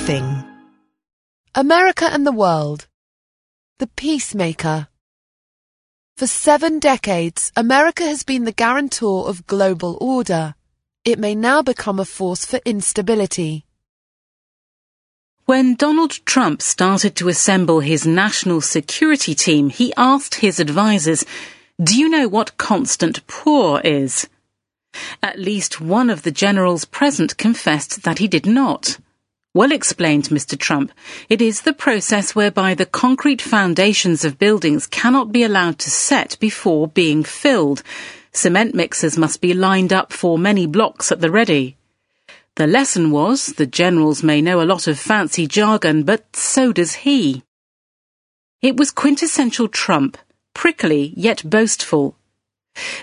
thing. America and the World The Peacemaker For seven decades, America has been the guarantor of global order. It may now become a force for instability. When Donald Trump started to assemble his national security team, he asked his advisers, Do you know what constant pour is? At least one of the generals present confessed that he did not. Well explained, Mr. Trump, it is the process whereby the concrete foundations of buildings cannot be allowed to set before being filled. Cement mixers must be lined up for many blocks at the ready. The lesson was the generals may know a lot of fancy jargon, but so does he. It was quintessential Trump, prickly yet boastful,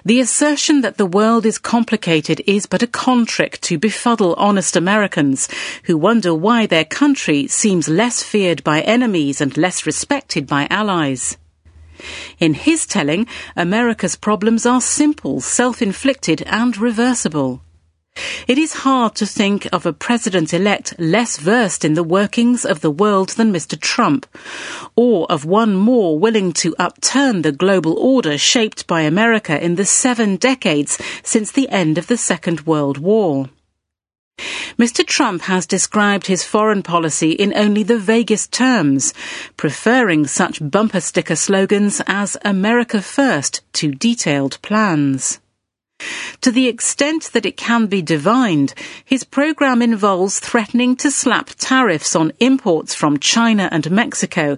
the assertion that the world is complicated is but a con trick to befuddle honest Americans who wonder why their country seems less feared by enemies and less respected by allies. In his telling, America's problems are simple, self-inflicted and reversible. It is hard to think of a president elect less versed in the workings of the world than Mr. Trump, or of one more willing to upturn the global order shaped by America in the seven decades since the end of the Second World War. Mr. Trump has described his foreign policy in only the vaguest terms, preferring such bumper sticker slogans as America First to detailed plans. To the extent that it can be divined, his program involves threatening to slap tariffs on imports from China and Mexico,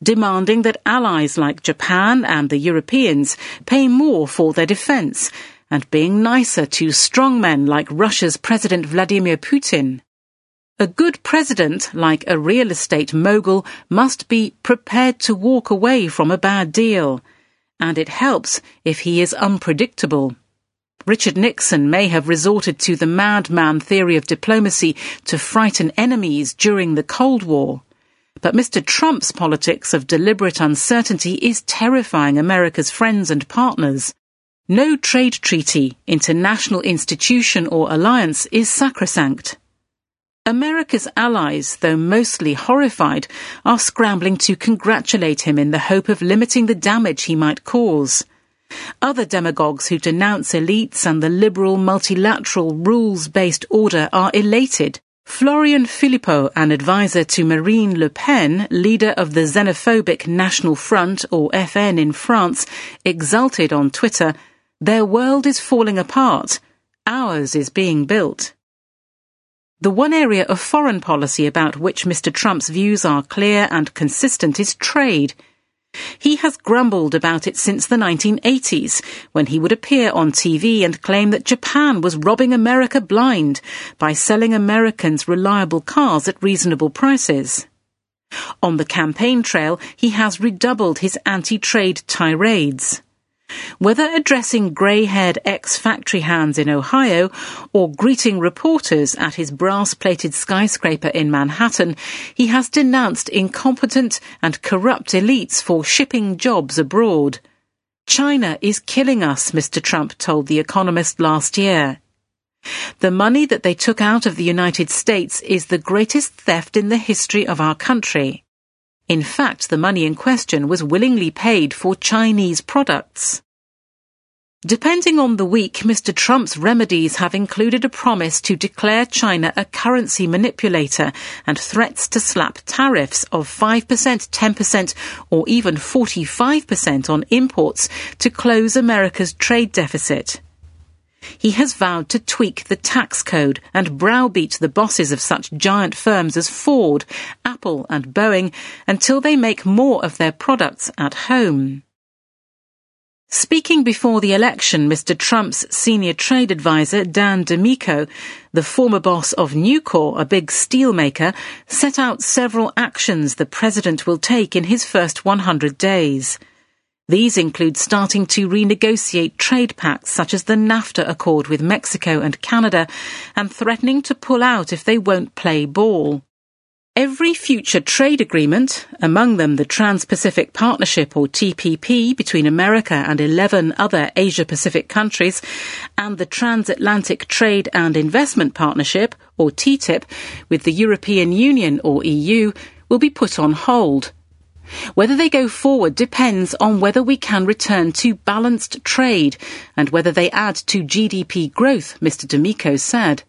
demanding that allies like Japan and the Europeans pay more for their defense, and being nicer to strongmen like Russia's President Vladimir Putin. A good president, like a real estate mogul, must be prepared to walk away from a bad deal. And it helps if he is unpredictable. Richard Nixon may have resorted to the madman theory of diplomacy to frighten enemies during the Cold War. But Mr. Trump's politics of deliberate uncertainty is terrifying America's friends and partners. No trade treaty, international institution or alliance is sacrosanct. America's allies, though mostly horrified, are scrambling to congratulate him in the hope of limiting the damage he might cause. Other demagogues who denounce elites and the liberal multilateral rules-based order are elated. Florian Philippot, an advisor to Marine Le Pen, leader of the xenophobic National Front, or FN in France, exulted on Twitter, Their world is falling apart. Ours is being built. The one area of foreign policy about which Mr. Trump's views are clear and consistent is trade. He has grumbled about it since the 1980s, when he would appear on TV and claim that Japan was robbing America blind by selling Americans reliable cars at reasonable prices. On the campaign trail, he has redoubled his anti-trade tirades. Whether addressing grey-haired ex-factory hands in Ohio or greeting reporters at his brass-plated skyscraper in Manhattan, he has denounced incompetent and corrupt elites for shipping jobs abroad. China is killing us, Mr. Trump told The Economist last year. The money that they took out of the United States is the greatest theft in the history of our country. In fact, the money in question was willingly paid for Chinese products. Depending on the week, Mr. Trump's remedies have included a promise to declare China a currency manipulator and threats to slap tariffs of 5%, 10%, or even 45% on imports to close America's trade deficit. He has vowed to tweak the tax code and browbeat the bosses of such giant firms as Ford, Apple, and Boeing until they make more of their products at home. Speaking before the election, Mr. Trump's senior trade advisor, Dan DiMicco, the former boss of Nucor, a big steelmaker, set out several actions the president will take in his first 100 days. These include starting to renegotiate trade pacts such as the NAFTA accord with Mexico and Canada and threatening to pull out if they won't play ball. Every future trade agreement, among them the Trans-Pacific Partnership or TPP between America and 11 other Asia-Pacific countries, and the Transatlantic Trade and Investment Partnership or TTIP, with the European Union or EU will be put on hold. Whether they go forward depends on whether we can return to balanced trade and whether they add to GDP growth, Mr. DiMicco said.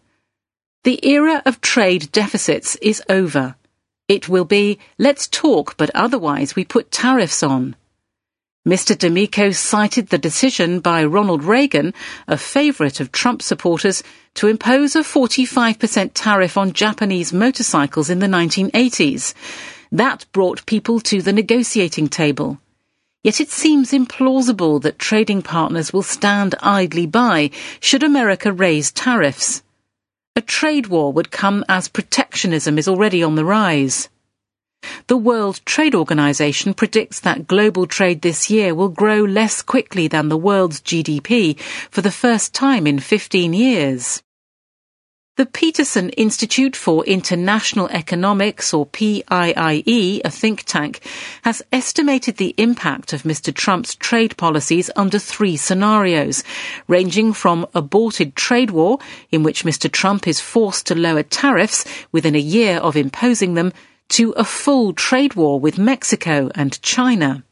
The era of trade deficits is over. It will be, let's talk, but otherwise we put tariffs on. Mr. DiMicco cited the decision by Ronald Reagan, a favourite of Trump supporters, to impose a 45% tariff on Japanese motorcycles in the 1980s. That brought people to the negotiating table. Yet it seems implausible that trading partners will stand idly by should America raise tariffs. A trade war would come as protectionism is already on the rise. The World Trade Organization predicts that global trade this year will grow less quickly than the world's GDP for the first time in 15 years. The Peterson Institute for International Economics, or PIIE, a think tank, has estimated the impact of Mr. Trump's trade policies under three scenarios, ranging from aborted trade war, in which Mr. Trump is forced to lower tariffs within a year of imposing them, to a full trade war with Mexico and China.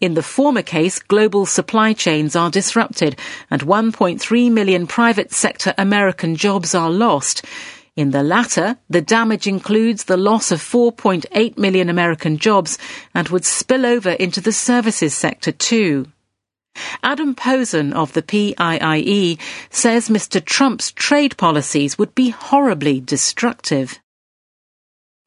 In the former case, global supply chains are disrupted and 1.3 million private sector American jobs are lost. In the latter, the damage includes the loss of 4.8 million American jobs and would spill over into the services sector too. Adam Posen of the PIIE says Mr. Trump's trade policies would be horribly destructive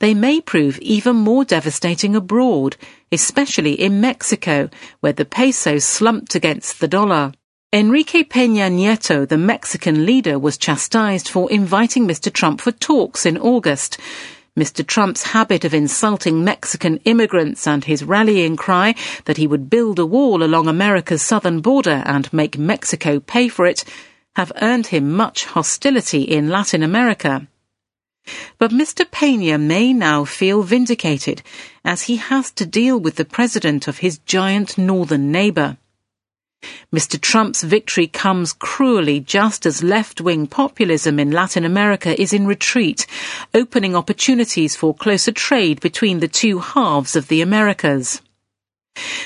they may prove even more devastating abroad, especially in Mexico, where the peso slumped against the dollar. Enrique Peña Nieto, the Mexican leader, was chastised for inviting Mr. Trump for talks in August. Mr. Trump's habit of insulting Mexican immigrants and his rallying cry that he would build a wall along America's southern border and make Mexico pay for it have earned him much hostility in Latin America. But Mr. Pena may now feel vindicated as he has to deal with the president of his giant northern neighbour. Mr. Trump's victory comes cruelly just as left-wing populism in Latin America is in retreat, opening opportunities for closer trade between the two halves of the Americas.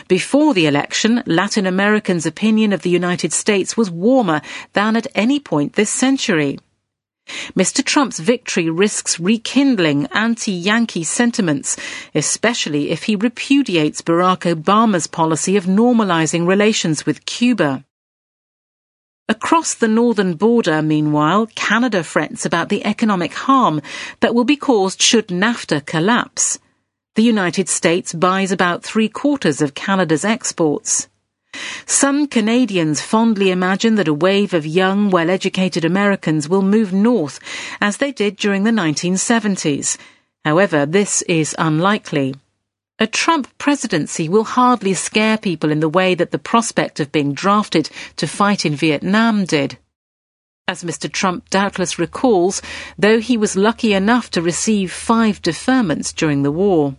Before the election, Latin Americans' opinion of the United States was warmer than at any point this century. Mr. Trump's victory risks rekindling anti-Yankee sentiments, especially if he repudiates Barack Obama's policy of normalizing relations with Cuba. Across the northern border, meanwhile, Canada frets about the economic harm that will be caused should NAFTA collapse. The United States buys about three quarters of Canada's exports. Some Canadians fondly imagine that a wave of young, well-educated Americans will move north, as they did during the 1970s. However, this is unlikely. A Trump presidency will hardly scare people in the way that the prospect of being drafted to fight in Vietnam did. As Mr. Trump doubtless recalls, though he was lucky enough to receive five deferments during the war.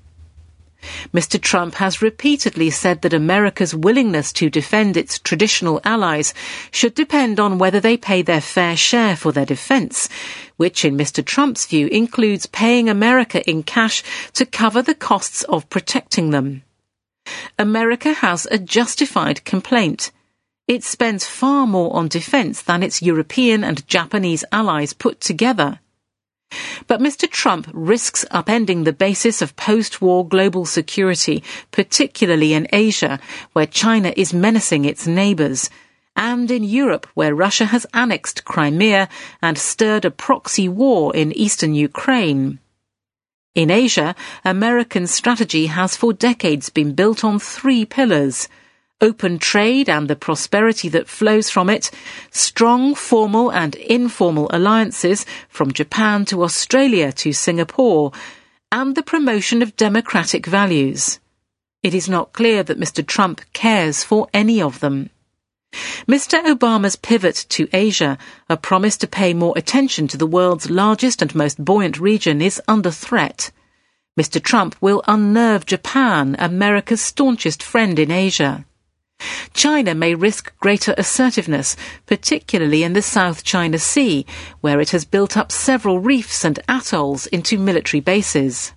Mr. Trump has repeatedly said that America's willingness to defend its traditional allies should depend on whether they pay their fair share for their defense, which in Mr. Trump's view includes paying America in cash to cover the costs of protecting them. America has a justified complaint. It spends far more on defense than its European and Japanese allies put together. But Mr. Trump risks upending the basis of post-war global security, particularly in Asia, where China is menacing its neighbours, and in Europe, where Russia has annexed Crimea and stirred a proxy war in eastern Ukraine. In Asia, American strategy has for decades been built on three pillars – open trade and the prosperity that flows from it, strong formal and informal alliances from Japan to Australia to Singapore, and the promotion of democratic values. It is not clear that Mr. Trump cares for any of them. Mr. Obama's pivot to Asia, a promise to pay more attention to the world's largest and most buoyant region, is under threat. Mr. Trump will unnerve Japan, America's staunchest friend in Asia. China may risk greater assertiveness, particularly in the South China Sea, where it has built up several reefs and atolls into military bases.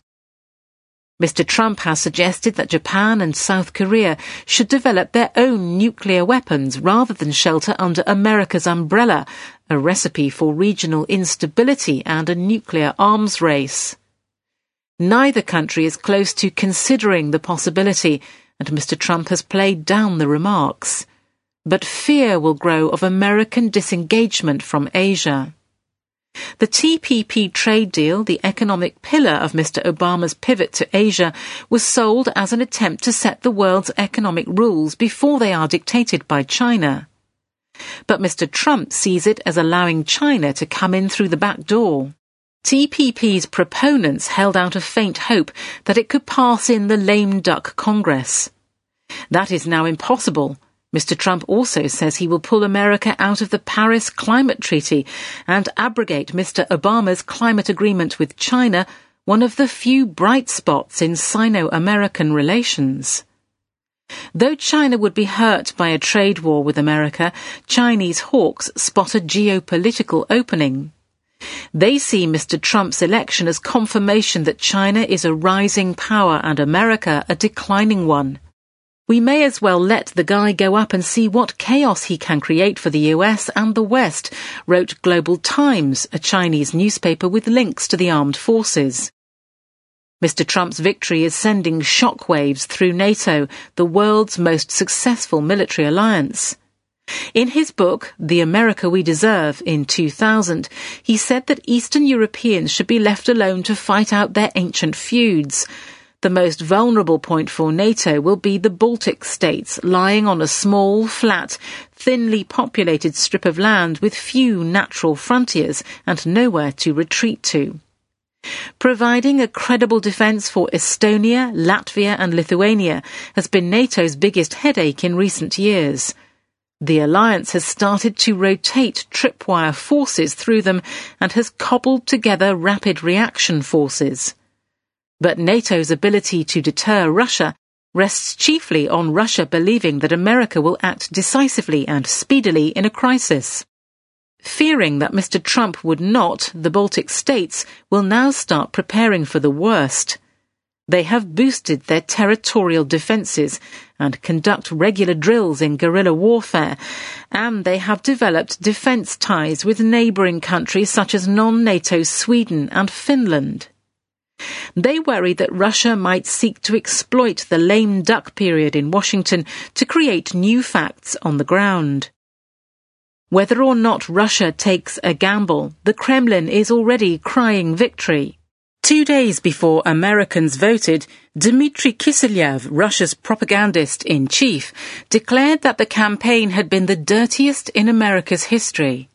Mr. Trump has suggested that Japan and South Korea should develop their own nuclear weapons rather than shelter under America's umbrella, a recipe for regional instability and a nuclear arms race. Neither country is close to considering the possibility, and Mr. Trump has played down the remarks. But fear will grow of American disengagement from Asia. The TPP trade deal, the economic pillar of Mr. Obama's pivot to Asia, was sold as an attempt to set the world's economic rules before they are dictated by China. But Mr. Trump sees it as allowing China to come in through the back door. TPP's proponents held out a faint hope that it could pass in the lame duck Congress. That is now impossible Mr. Trump also says he will pull America out of the Paris Climate Treaty and abrogate Mr. Obama's climate agreement with China, one of the few bright spots in Sino American relations. Though China would be hurt by a trade war with America, Chinese hawks spot a geopolitical opening. They see Mr. Trump's election as confirmation that China is a rising power and America a declining one. We may as well let the guy go up and see what chaos he can create for the US and the West, wrote Global Times, a Chinese newspaper with links to the armed forces. Mr. Trump's victory is sending shockwaves through NATO, the world's most successful military alliance. In his book, The America We Deserve, in 2000, he said that Eastern Europeans should be left alone to fight out their ancient feuds. The most vulnerable point for NATO will be the Baltic states, lying on a small, flat, thinly populated strip of land with few natural frontiers and nowhere to retreat to. Providing a credible defence for Estonia, Latvia and Lithuania has been NATO's biggest headache in recent years. The alliance has started to rotate tripwire forces through them and has cobbled together rapid reaction forces. But NATO's ability to deter Russia rests chiefly on Russia believing that America will act decisively and speedily in a crisis. Fearing that Mr. Trump would not, the Baltic states will now start preparing for the worst. They have boosted their territorial defences and conduct regular drills in guerrilla warfare, and they have developed defence ties with neighbouring countries such as non-NATO Sweden and Finland. They worry that Russia might seek to exploit the lame duck period in Washington to create new facts on the ground. Whether or not Russia takes a gamble, the Kremlin is already crying victory. Two days before Americans voted, Dmitry Kiselyov, Russia's propagandist in chief, declared that the campaign had been the dirtiest in America's history.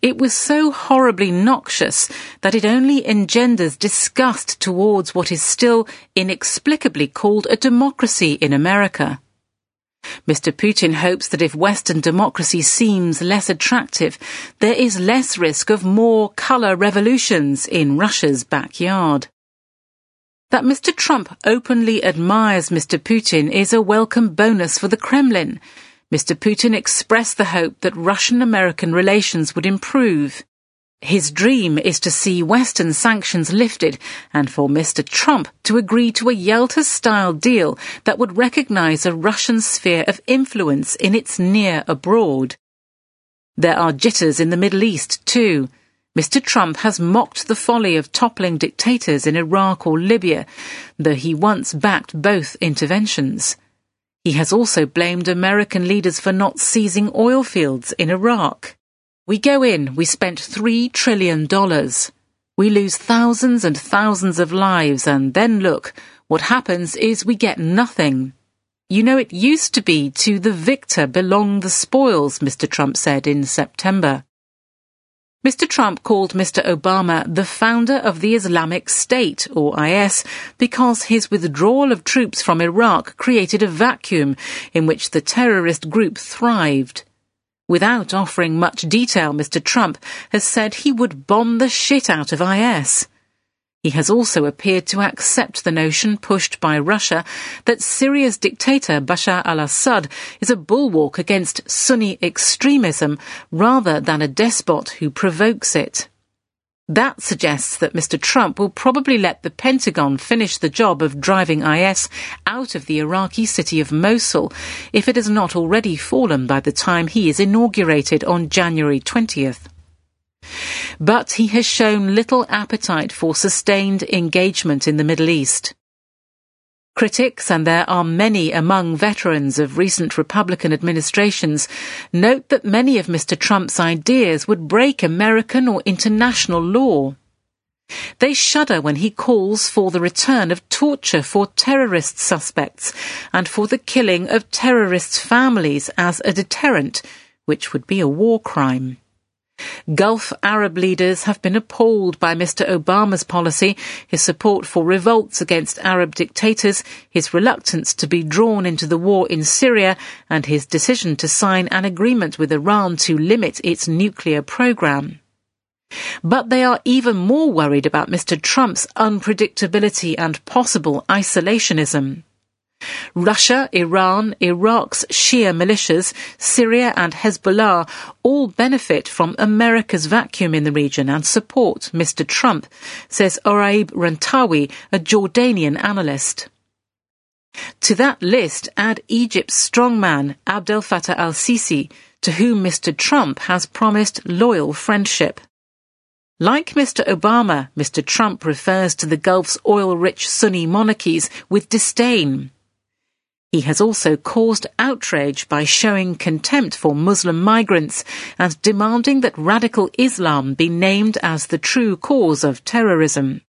It was so horribly noxious that it only engenders disgust towards what is still inexplicably called a democracy in America. Mr. Putin hopes that if Western democracy seems less attractive, there is less risk of more colour revolutions in Russia's backyard. That Mr. Trump openly admires Mr. Putin is a welcome bonus for the Kremlin, Mr. Putin expressed the hope that Russian American relations would improve. His dream is to see Western sanctions lifted and for Mr. Trump to agree to a Yalta style deal that would recognize a Russian sphere of influence in its near abroad. There are jitters in the Middle East, too. Mr. Trump has mocked the folly of toppling dictators in Iraq or Libya, though he once backed both interventions. He has also blamed American leaders for not seizing oil fields in Iraq. We go in, we spent $3 trillion. We lose thousands and thousands of lives, and then look, what happens is we get nothing. You know, it used to be to the victor belong the spoils, Mr. Trump said in September. Mr. Trump called Mr. Obama the founder of the Islamic State, or IS, because his withdrawal of troops from Iraq created a vacuum in which the terrorist group thrived. Without offering much detail, Mr. Trump has said he would bomb the shit out of IS. He has also appeared to accept the notion pushed by Russia that Syria's dictator Bashar al-Assad is a bulwark against Sunni extremism rather than a despot who provokes it. That suggests that Mr. Trump will probably let the Pentagon finish the job of driving IS out of the Iraqi city of Mosul if it has not already fallen by the time he is inaugurated on January 20th but he has shown little appetite for sustained engagement in the Middle East. Critics, and there are many among veterans of recent Republican administrations, note that many of Mr. Trump's ideas would break American or international law. They shudder when he calls for the return of torture for terrorist suspects and for the killing of terrorists' families as a deterrent, which would be a war crime. Gulf Arab leaders have been appalled by Mr. Obama's policy, his support for revolts against Arab dictators, his reluctance to be drawn into the war in Syria, and his decision to sign an agreement with Iran to limit its nuclear program. But they are even more worried about Mr. Trump's unpredictability and possible isolationism. Russia, Iran, Iraq's Shia militias, Syria and Hezbollah all benefit from America's vacuum in the region and support Mr. Trump, says Oraib Rantawi, a Jordanian analyst. To that list add Egypt's strongman Abdel Fattah al-Sisi, to whom Mr. Trump has promised loyal friendship. Like Mr. Obama, Mr. Trump refers to the Gulf's oil-rich Sunni monarchies with disdain. He has also caused outrage by showing contempt for Muslim migrants and demanding that radical Islam be named as the true cause of terrorism.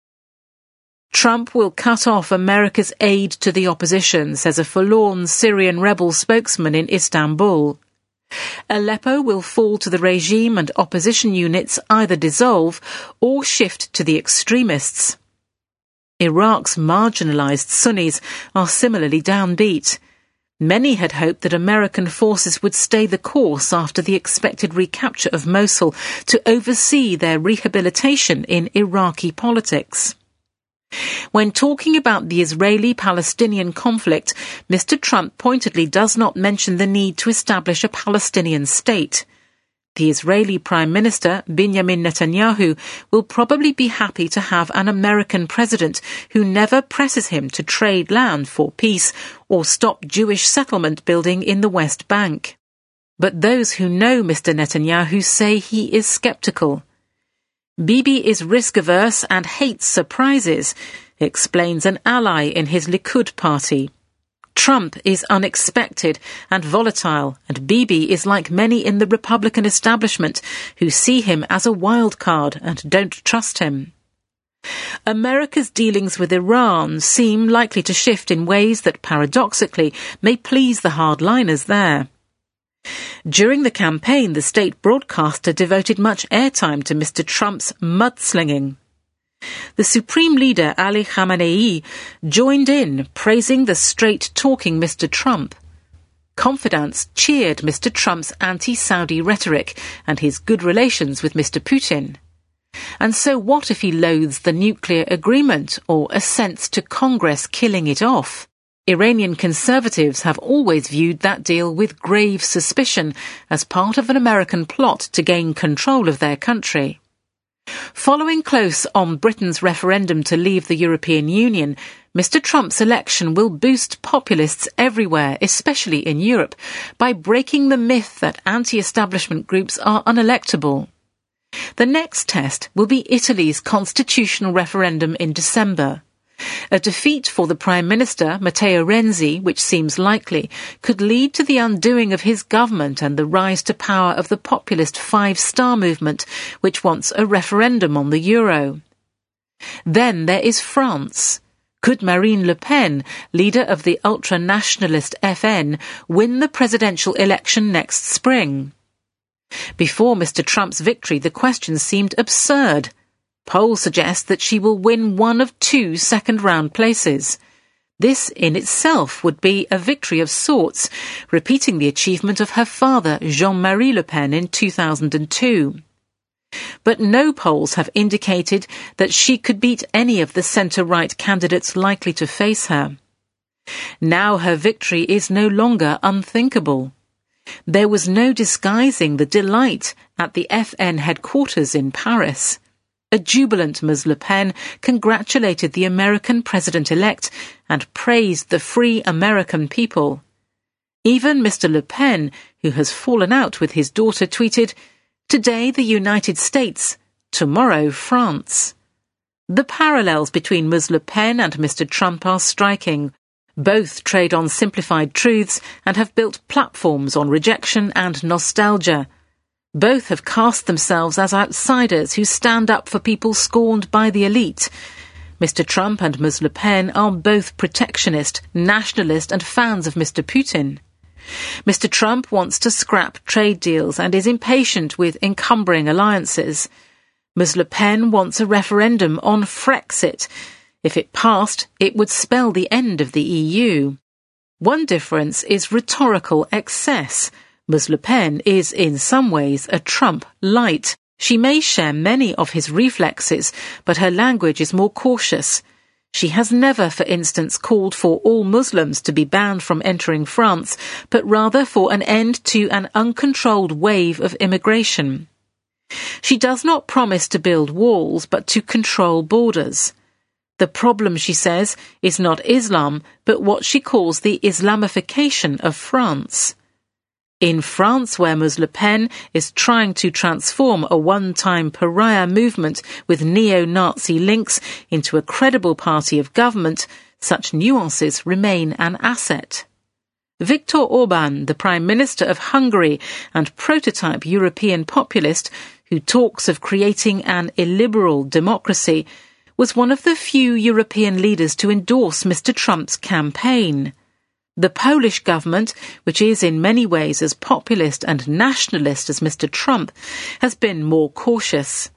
Trump will cut off America's aid to the opposition, says a forlorn Syrian rebel spokesman in Istanbul. Aleppo will fall to the regime and opposition units either dissolve or shift to the extremists. Iraq's marginalized Sunnis are similarly downbeat. Many had hoped that American forces would stay the course after the expected recapture of Mosul to oversee their rehabilitation in Iraqi politics. When talking about the Israeli Palestinian conflict, Mr. Trump pointedly does not mention the need to establish a Palestinian state. The Israeli Prime Minister, Benjamin Netanyahu, will probably be happy to have an American president who never presses him to trade land for peace or stop Jewish settlement building in the West Bank. But those who know Mr. Netanyahu say he is skeptical. Bibi is risk averse and hates surprises, explains an ally in his Likud party. Trump is unexpected and volatile, and Bibi is like many in the Republican establishment who see him as a wild card and don't trust him. America's dealings with Iran seem likely to shift in ways that paradoxically may please the hardliners there. During the campaign, the state broadcaster devoted much airtime to Mr. Trump's mudslinging. The Supreme Leader Ali Khamenei joined in, praising the straight talking Mr. Trump. Confidants cheered Mr. Trump's anti Saudi rhetoric and his good relations with Mr. Putin. And so, what if he loathes the nuclear agreement or assents to Congress killing it off? Iranian conservatives have always viewed that deal with grave suspicion as part of an American plot to gain control of their country. Following close on Britain's referendum to leave the European Union, Mr. Trump's election will boost populists everywhere, especially in Europe, by breaking the myth that anti-establishment groups are unelectable. The next test will be Italy's constitutional referendum in December. A defeat for the Prime Minister, Matteo Renzi, which seems likely, could lead to the undoing of his government and the rise to power of the populist Five Star Movement, which wants a referendum on the euro. Then there is France. Could Marine Le Pen, leader of the ultra-nationalist FN, win the presidential election next spring? Before Mr. Trump's victory, the question seemed absurd. Polls suggest that she will win one of two second round places. This in itself would be a victory of sorts, repeating the achievement of her father, Jean-Marie Le Pen, in 2002. But no polls have indicated that she could beat any of the centre-right candidates likely to face her. Now her victory is no longer unthinkable. There was no disguising the delight at the FN headquarters in Paris. A jubilant Ms. Le Pen congratulated the American president-elect and praised the free American people. Even Mr. Le Pen, who has fallen out with his daughter, tweeted, Today the United States, tomorrow France. The parallels between Ms. Le Pen and Mr. Trump are striking. Both trade on simplified truths and have built platforms on rejection and nostalgia. Both have cast themselves as outsiders who stand up for people scorned by the elite. Mr. Trump and Ms. Le Pen are both protectionist, nationalist, and fans of Mr. Putin. Mr. Trump wants to scrap trade deals and is impatient with encumbering alliances. Ms. Le Pen wants a referendum on Frexit. If it passed, it would spell the end of the EU. One difference is rhetorical excess. Ms. Le Pen is in some ways a Trump light. She may share many of his reflexes, but her language is more cautious. She has never, for instance, called for all Muslims to be banned from entering France, but rather for an end to an uncontrolled wave of immigration. She does not promise to build walls, but to control borders. The problem, she says, is not Islam, but what she calls the Islamification of France. In France, where Ms. Le Pen is trying to transform a one-time pariah movement with neo-Nazi links into a credible party of government, such nuances remain an asset. Viktor Orban, the Prime Minister of Hungary and prototype European populist who talks of creating an illiberal democracy, was one of the few European leaders to endorse Mr. Trump's campaign. The Polish government, which is in many ways as populist and nationalist as Mr. Trump, has been more cautious.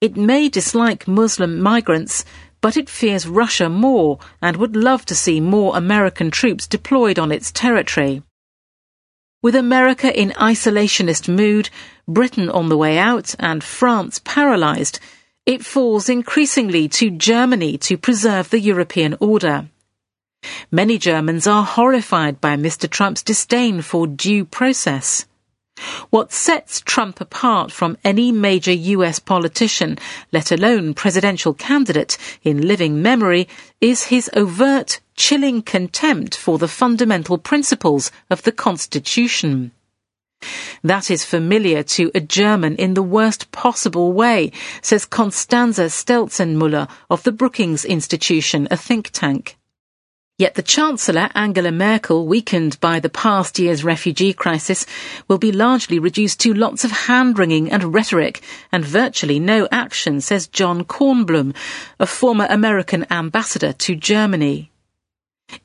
It may dislike Muslim migrants, but it fears Russia more and would love to see more American troops deployed on its territory. With America in isolationist mood, Britain on the way out, and France paralysed, it falls increasingly to Germany to preserve the European order. Many Germans are horrified by Mr. Trump's disdain for due process. What sets Trump apart from any major US politician, let alone presidential candidate, in living memory is his overt, chilling contempt for the fundamental principles of the Constitution. That is familiar to a German in the worst possible way, says Constanze Stelzenmüller of the Brookings Institution, a think tank. Yet the Chancellor, Angela Merkel, weakened by the past year's refugee crisis, will be largely reduced to lots of hand-wringing and rhetoric and virtually no action, says John Kornblum, a former American ambassador to Germany.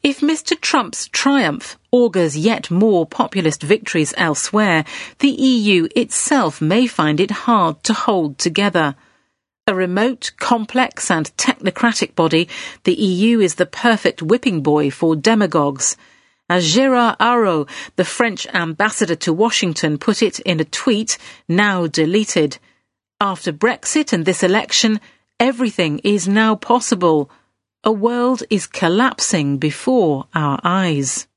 If Mr. Trump's triumph augurs yet more populist victories elsewhere, the EU itself may find it hard to hold together. A remote, complex and technocratic body, the EU is the perfect whipping boy for demagogues. As Gérard Araud, the French ambassador to Washington, put it in a tweet, now deleted, after Brexit and this election, everything is now possible. A world is collapsing before our eyes.